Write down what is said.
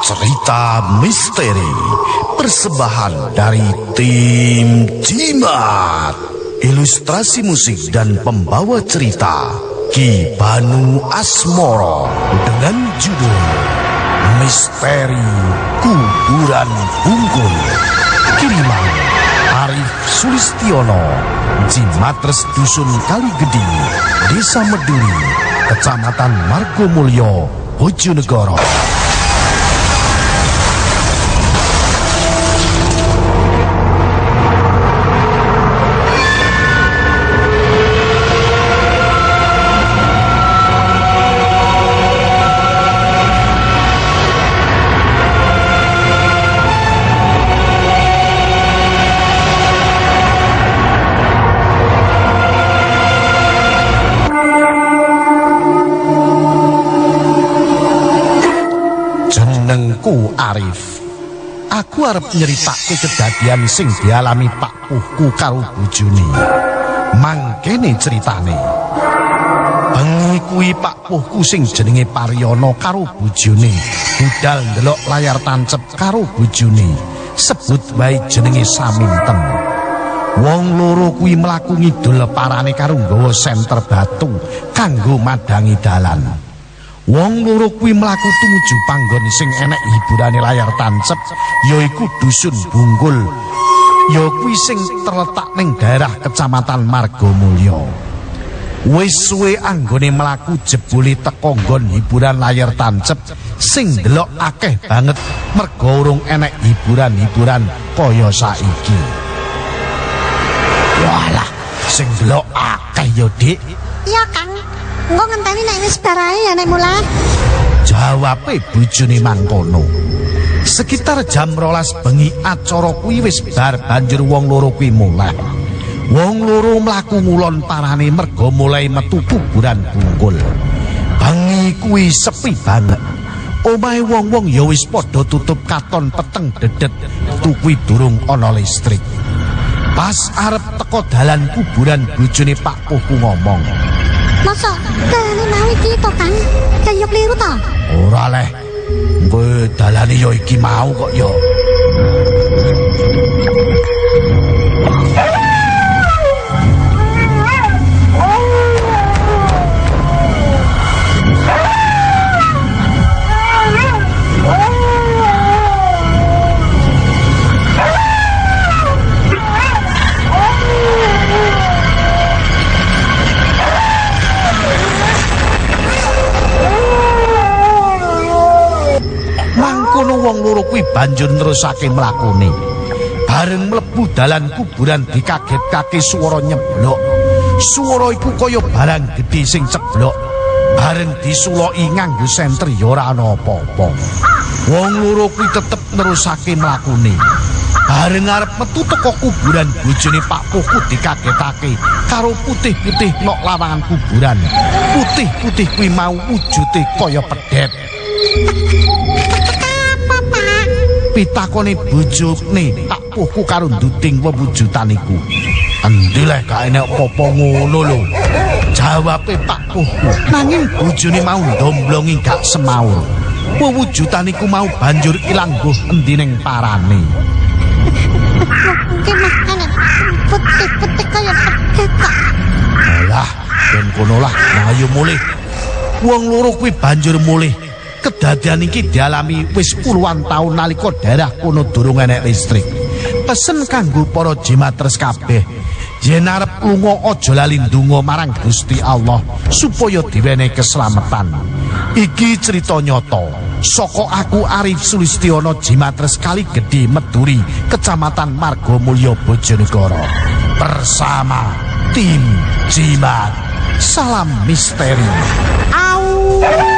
cerita misteri persembahan dari tim Jimat. Ilustrasi musik dan pembawa cerita Ki Banu Asmoro dengan judul Misteri Kuburan Bungkul. Kiriman Arif Sulistiono, Jimatres Dusun Kaligedi, Desa Meduri, Kecamatan Margomulyo, Bojonegoro. Jenengku Arif. Aku arep nyeritake kedadian sing dialami Pak Puhku karo bojone. Mangkene ceritane. Bengi Pak Puhku sing jenenge Paryono karo bojone budal ndelok layar tancep karo bojone. Sebut wae jenenge Saminten. Wong loro kuwi mlaku ngidul parane karo nggawa senter batu kanggo madangi dalan. Wong loro kuwi mlaku tumuju panggon sing enek hiburane layar tancep yaiku dusun Bungkul. Ya kuwi sing terletak ning daerah Kecamatan Margomulyo. Wis suwe anggone mlaku jebule teka nggon hiburan layar tancep sing delok akeh banget mergo urung enek hiburan-hiburan kaya saiki. Walah, sing delok akeh ya, Dik. Iya, Kang. Engko ngenteni nek wis bar ae ya nek mulai. Jawabe bojone mangkono. Sekitar jam rolas bengi acara kuwi wis bar banjur wong loro kuwi mulai. Wong loro mlaku ngulon parane merga mulai metu kuburan bungkul. Bengi kuwi sepi banget. Omahe wong-wong ya wis padha tutup katon peteng dedet tukuwi durung ana listrik. Pas arep teko dalan kuburan bojone Pak Puhku ngomong. Masa dalane mau iki to, Kang? Kaya kliru to? Ora leh. Kowe dalane ya iki mau kok ya. Mangkono wong loro kuwi banjur nerusake mlakune. Bareng mlebu dalan kuburan dikagetkake swara nyeblok. Swara iku kaya barang gedhe sing ceblok. Bareng disuloki nganggo senter ya ora ana apa-apa. Wong loro kuwi tetep nerusake mlakune. Bareng arep metu teko kuburan bojone Pak Puhku dikagetake karo putih-putih nok lawangan kuburan. Putih-putih kuwi mau wujude kaya pedhet. Apa, pitakone bojone tak puhku karo nduting wewujutan iku. Endi leh gak enek apa-apa ngono lho. Jawabe Pak Puhku. Nanging bojone mau ndomblongi gak semaur. Wewujutan iku mau banjur ilang mbuh endi ning parane. Mungkin mah enek putih-putih kaya kok. Alah, ben kono lah, ayo mulih. Wong loro kuwi banjur mulih. Kedadian iki dialami wis puluhan taun nalika daerah kono durung enek listrik. Pesen kanggo para jimatres kabeh. Yen arep lunga aja lali ndonga marang Gusti Allah supaya diwenehi keselamatan. Iki cerita nyata saka aku Arif Sulistiono Jimatres Kaligedi Meduri, Kecamatan Margomulyo Bojonegoro. Bersama tim Jimat. Salam misteri. Au.